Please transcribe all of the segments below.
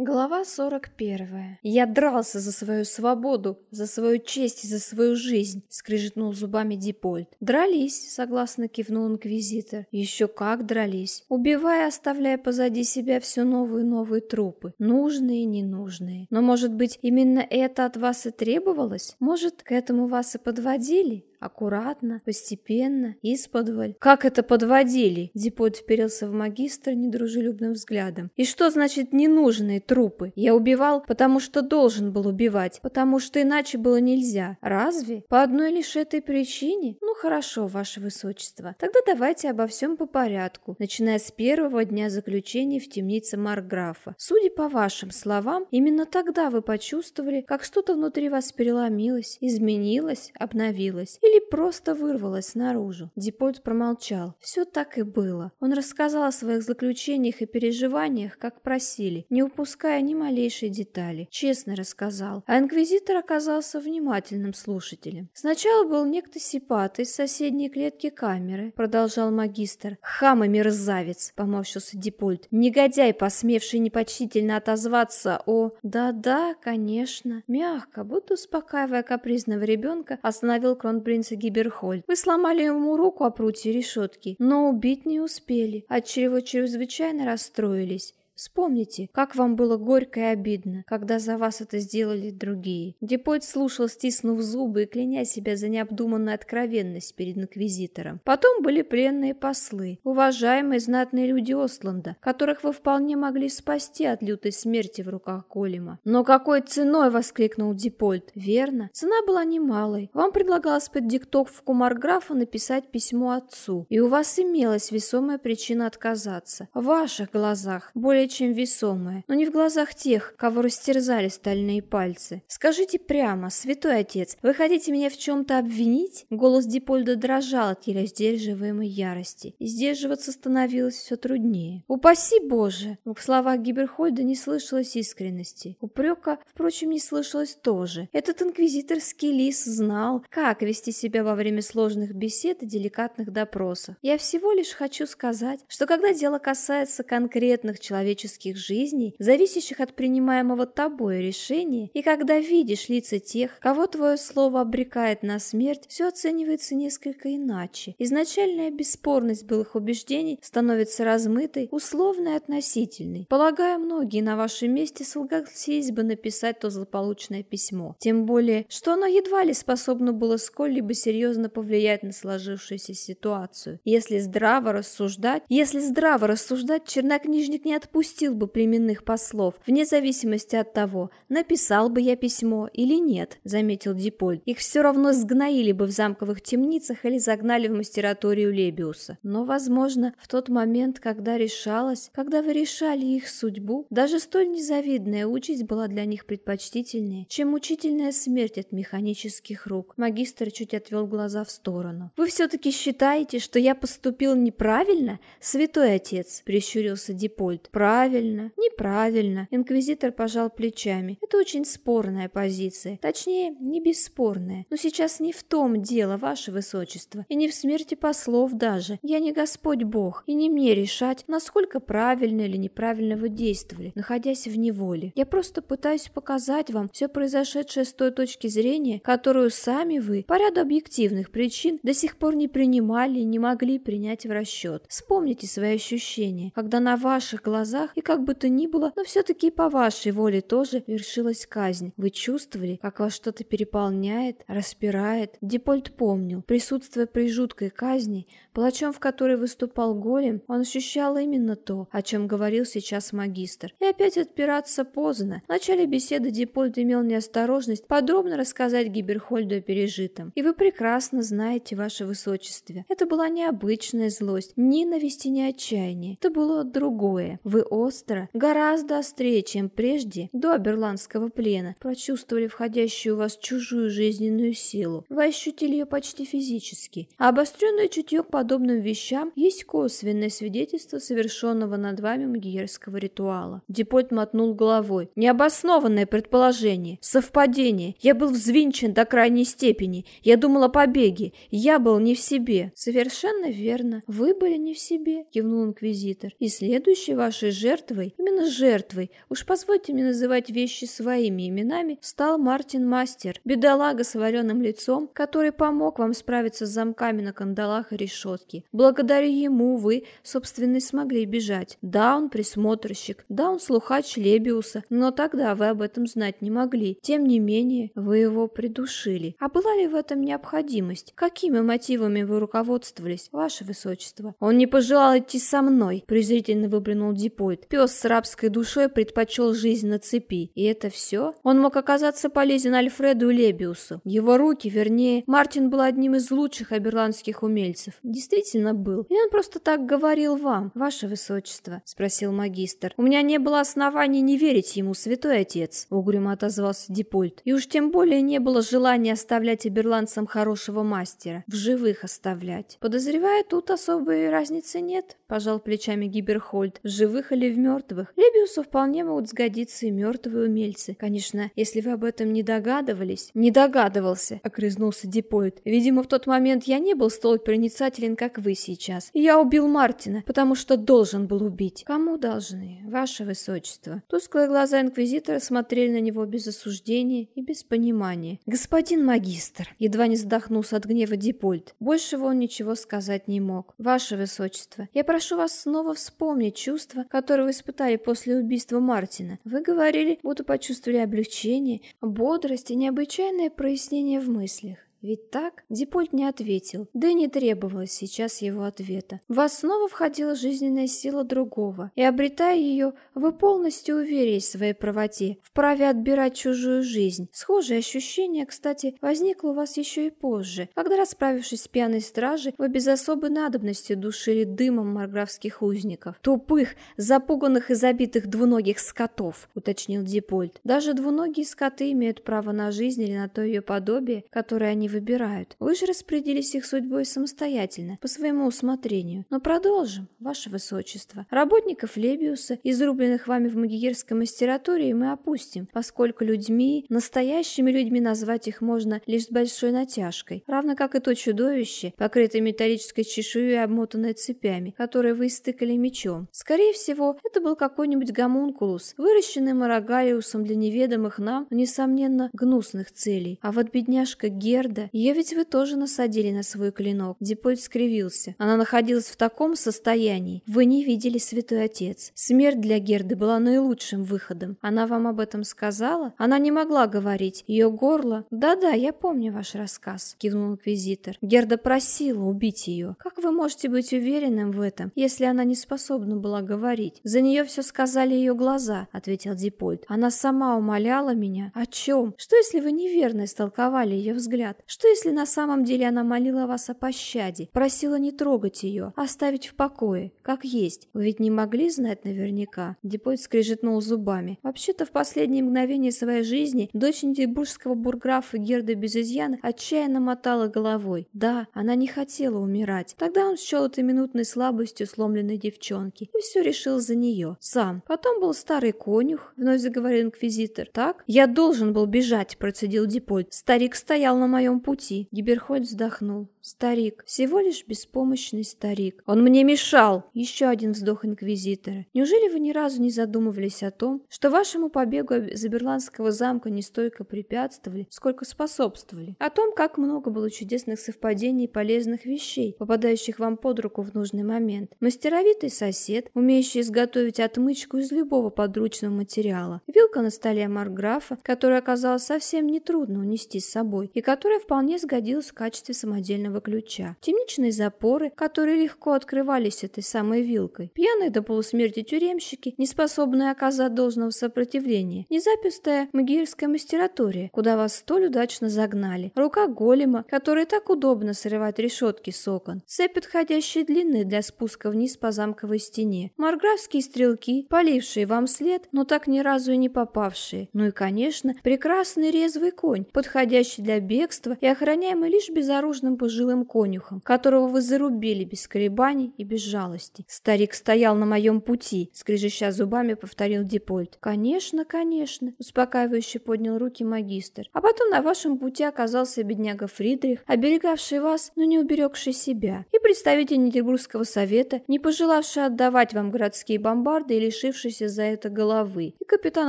Глава 41. «Я дрался за свою свободу, за свою честь и за свою жизнь», — скрижетнул зубами Дипольт. «Дрались», — согласно кивнул инквизитор. «Еще как дрались, убивая, оставляя позади себя все новые и новые трупы, нужные и ненужные. Но, может быть, именно это от вас и требовалось? Может, к этому вас и подводили?» Аккуратно, постепенно, исподволь. Как это подводили? Дипот вперился в магистра недружелюбным взглядом. И что значит ненужные трупы? Я убивал, потому что должен был убивать, потому что иначе было нельзя. Разве? По одной лишь этой причине? Ну хорошо, ваше высочество. Тогда давайте обо всем по порядку, начиная с первого дня заключения в темнице Марграфа. Судя по вашим словам, именно тогда вы почувствовали, как что-то внутри вас переломилось, изменилось, обновилось или просто вырвалось наружу. Дипольт промолчал. Все так и было. Он рассказал о своих заключениях и переживаниях, как просили, не упуская ни малейшей детали. Честно рассказал. А инквизитор оказался внимательным слушателем. Сначала был некто Сипат из соседней клетки камеры, продолжал магистр. Хам и мерзавец, поморщился Дипольт. Негодяй, посмевший непочтительно отозваться о... Да-да, конечно. Мягко, будто успокаивая капризного ребенка, остановил Кронбрин принца Гиберхольд. Вы сломали ему руку о прутье решетки, но убить не успели, отчего чрезвычайно расстроились. Вспомните, как вам было горько и обидно, когда за вас это сделали другие. Депойт слушал, стиснув зубы и кляня себя за необдуманную откровенность перед инквизитором. Потом были пленные послы, уважаемые знатные люди Осланда, которых вы вполне могли спасти от лютой смерти в руках Голема. Но какой ценой, воскликнул Депольт. Верно, цена была немалой. Вам предлагалось под диктовку Марграфа написать письмо отцу, и у вас имелась весомая причина отказаться. В ваших глазах более чем весомое, но не в глазах тех, кого растерзали стальные пальцы. Скажите прямо, святой отец, вы хотите меня в чем-то обвинить? Голос Дипольда дрожал от еле сдерживаемой ярости, и сдерживаться становилось все труднее. Упаси Боже! В словах Гиберхольда не слышалось искренности. Упрека, впрочем, не слышалось тоже. Этот инквизиторский лис знал, как вести себя во время сложных бесед и деликатных допросов. Я всего лишь хочу сказать, что когда дело касается конкретных человеческих человеческих жизней, зависящих от принимаемого тобой решения, и когда видишь лица тех, кого твое слово обрекает на смерть, все оценивается несколько иначе. Изначальная бесспорность былых убеждений становится размытой, условной и относительной. Полагаю, многие на вашем месте согласились бы написать то злополучное письмо. Тем более, что оно едва ли способно было сколь-либо серьезно повлиять на сложившуюся ситуацию. Если здраво рассуждать, если здраво рассуждать, чернокнижник не отпустит отпустил бы племенных послов, вне зависимости от того, написал бы я письмо или нет, заметил Диполь. Их все равно сгноили бы в замковых темницах или загнали в мастераторию Лебиуса. Но, возможно, в тот момент, когда решалось, когда вы решали их судьбу, даже столь незавидная участь была для них предпочтительнее, чем мучительная смерть от механических рук. Магистр чуть отвел глаза в сторону. «Вы все-таки считаете, что я поступил неправильно, святой отец?» – прищурился Дипольт. «Правильно Правильно, неправильно. Инквизитор пожал плечами. Это очень спорная позиция. Точнее, не бесспорная. Но сейчас не в том дело, ваше высочество. И не в смерти послов даже. Я не Господь Бог. И не мне решать, насколько правильно или неправильно вы действовали, находясь в неволе. Я просто пытаюсь показать вам все произошедшее с той точки зрения, которую сами вы, по ряду объективных причин, до сих пор не принимали и не могли принять в расчет. Вспомните свои ощущения, когда на ваших глазах глазах, и как бы то ни было, но все-таки по вашей воле тоже вершилась казнь. Вы чувствовали, как вас что-то переполняет, распирает? Дипольт помнил, присутствуя при жуткой казни, палачом в которой выступал голем, он ощущал именно то, о чем говорил сейчас магистр. И опять отпираться поздно. В начале беседы Дипольт имел неосторожность подробно рассказать Гиберхольду о пережитом. И вы прекрасно знаете, ваше высочество, это была необычная злость, ненависть и не отчаяние. Это было другое. Вы остро, гораздо острее, чем прежде, до Аберландского плена, прочувствовали входящую в вас чужую жизненную силу. Вы ощутили ее почти физически. А обостренное чутье к подобным вещам есть косвенное свидетельство совершенного над вами магиерского ритуала. Депольт мотнул головой. Необоснованное предположение, совпадение. Я был взвинчен до крайней степени. Я думал о побеге. Я был не в себе. Совершенно верно. Вы были не в себе, кивнул инквизитор. И следующей вашей жертвой, именно жертвой, уж позвольте мне называть вещи своими именами, стал Мартин Мастер, бедолага с вареным лицом, который помог вам справиться с замками на кандалах и решетке. Благодаря ему вы, собственно, смогли бежать. Да, он присмотрщик, да, он слухач Лебиуса, но тогда вы об этом знать не могли. Тем не менее, вы его придушили. А была ли в этом необходимость? Какими мотивами вы руководствовались, ваше высочество? Он не пожелал идти со мной, презрительно выплюнул Дипойт. Пес с рабской душой предпочел жизнь на цепи. И это все? Он мог оказаться полезен Альфреду Лебиусу. Его руки, вернее, Мартин был одним из лучших аберландских умельцев. Действительно был. И он просто так говорил вам, ваше высочество, спросил магистр. У меня не было оснований не верить ему, святой отец, угрюмо отозвался Дипольт. И уж тем более не было желания оставлять аберландцам хорошего мастера. В живых оставлять. Подозревая, тут особой разницы нет, пожал плечами Гиберхольд. В живых или в мертвых? Лебиусу вполне могут сгодиться и мертвые умельцы. Конечно, если вы об этом не догадывались. Не догадывался, окрызнулся Дипойт. Видимо, в тот момент я не был столь проницателен, как вы сейчас. Я убил Мартина, потому что должен был убить. Кому должны? Ваше высочество. Тусклые глаза инквизитора смотрели на него без осуждения и без понимания. Господин магистр, едва не задохнулся от гнева Дипольт. Большего он ничего сказать не мог. Ваше высочество, я прошу вас снова вспомнить чувства, которые вы испытали после убийства Мартина. Вы говорили, будто почувствовали облегчение, бодрость и необычайное прояснение в мыслях. Ведь так? Дипольт не ответил, да и не требовалось сейчас его ответа. В основу входила жизненная сила другого, и обретая ее, вы полностью уверились в своей правоте, в праве отбирать чужую жизнь. Схожее ощущение, кстати, возникло у вас еще и позже, когда, расправившись с пьяной стражей, вы без особой надобности душили дымом марграфских узников. Тупых, запуганных и забитых двуногих скотов, уточнил Дипольт. Даже двуногие скоты имеют право на жизнь или на то ее подобие, которое они выбирают. Вы же распорядились их судьбой самостоятельно, по своему усмотрению. Но продолжим, ваше высочество. Работников Лебиуса, изрубленных вами в магиерской мастературе, мы опустим, поскольку людьми, настоящими людьми назвать их можно лишь с большой натяжкой, равно как и то чудовище, покрытое металлической чешуей и обмотанное цепями, которое вы истыкали мечом. Скорее всего, это был какой-нибудь гомункулус, выращенный Марагалиусом для неведомых нам, несомненно, гнусных целей. А вот бедняжка Герда правда? Ее ведь вы тоже насадили на свой клинок. Дипольт скривился. Она находилась в таком состоянии. Вы не видели, святой отец. Смерть для Герды была наилучшим выходом. Она вам об этом сказала? Она не могла говорить. Ее горло... Да-да, я помню ваш рассказ, кивнул инквизитор. Герда просила убить ее. Как вы можете быть уверенным в этом, если она не способна была говорить? За нее все сказали ее глаза, ответил Дипольт. Она сама умоляла меня. О чем? Что если вы неверно истолковали ее взгляд? Что если на самом деле она молила вас о пощаде, просила не трогать ее, оставить в покое, как есть? Вы ведь не могли знать наверняка? Депойт скрежетнул зубами. Вообще-то в последние мгновения своей жизни дочь Нидебургского бурграфа Герда Безызьяна отчаянно мотала головой. Да, она не хотела умирать. Тогда он счел это минутной слабостью сломленной девчонки и все решил за нее. Сам. Потом был старый конюх, вновь заговорил инквизитор. Так? Я должен был бежать, процедил Депойт. Старик стоял на моем пути. Гиберхольд вздохнул. Старик, всего лишь беспомощный старик. Он мне мешал. Еще один вздох инквизитора. Неужели вы ни разу не задумывались о том, что вашему побегу из Аберландского замка не столько препятствовали, сколько способствовали? О том, как много было чудесных совпадений и полезных вещей, попадающих вам под руку в нужный момент. Мастеровитый сосед, умеющий изготовить отмычку из любого подручного материала. Вилка на столе Марграфа, которая оказалась совсем нетрудно унести с собой, и которая вполне сгодилась в качестве самодельного ключа, темничные запоры, которые легко открывались этой самой вилкой, пьяные до полусмерти тюремщики, не способные оказать должного сопротивления, незапистая магирская мастератория, куда вас столь удачно загнали, рука голема, которой так удобно срывать решетки с окон, цепь, подходящие длинные для спуска вниз по замковой стене, марграфские стрелки, полившие вам след, но так ни разу и не попавшие, ну и, конечно, прекрасный резвый конь, подходящий для бегства и охраняемый лишь безоружным пожилым конюхом, которого вы зарубили без колебаний и без жалости. Старик стоял на моем пути, скрежеща зубами, повторил Дипольт. Конечно, конечно, успокаивающе поднял руки магистр. А потом на вашем пути оказался бедняга Фридрих, оберегавший вас, но не уберегший себя, и представитель Нидербургского совета, не пожелавший отдавать вам городские бомбарды и лишившийся за это головы, и капитан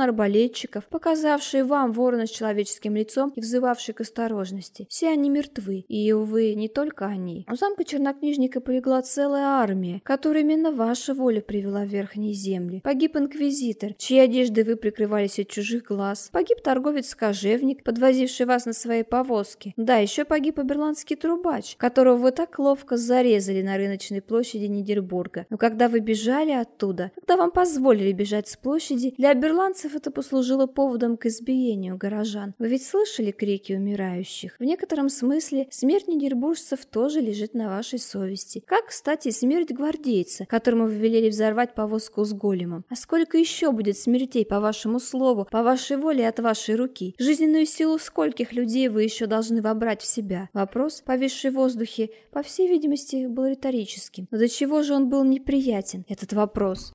арбалетчиков, показавший вам ворона с человеческим лицом и взывавший к осторожности. Все они мертвы, и, увы, не только они. У замка чернокнижника полегла целая армия, которую именно ваша воля привела в верхние земли. Погиб инквизитор, чьи одежды вы прикрывались от чужих глаз. Погиб торговец-кожевник, подвозивший вас на своей повозке. Да, еще погиб оберландский трубач, которого вы так ловко зарезали на рыночной площади Нидербурга. Но когда вы бежали оттуда, когда вам позволили бежать с площади, для оберландцев это послужило поводом к избиению горожан. Вы ведь слышали крики умирающих? В некотором смысле смерть нидербуржцев тоже лежит на вашей совести. Как, кстати, смерть гвардейца, которому вы велели взорвать повозку с големом. А сколько еще будет смертей по вашему слову, по вашей воле и от вашей руки? Жизненную силу скольких людей вы еще должны вобрать в себя? Вопрос, повисший в воздухе, по всей видимости, был риторическим. Но до чего же он был неприятен, этот вопрос?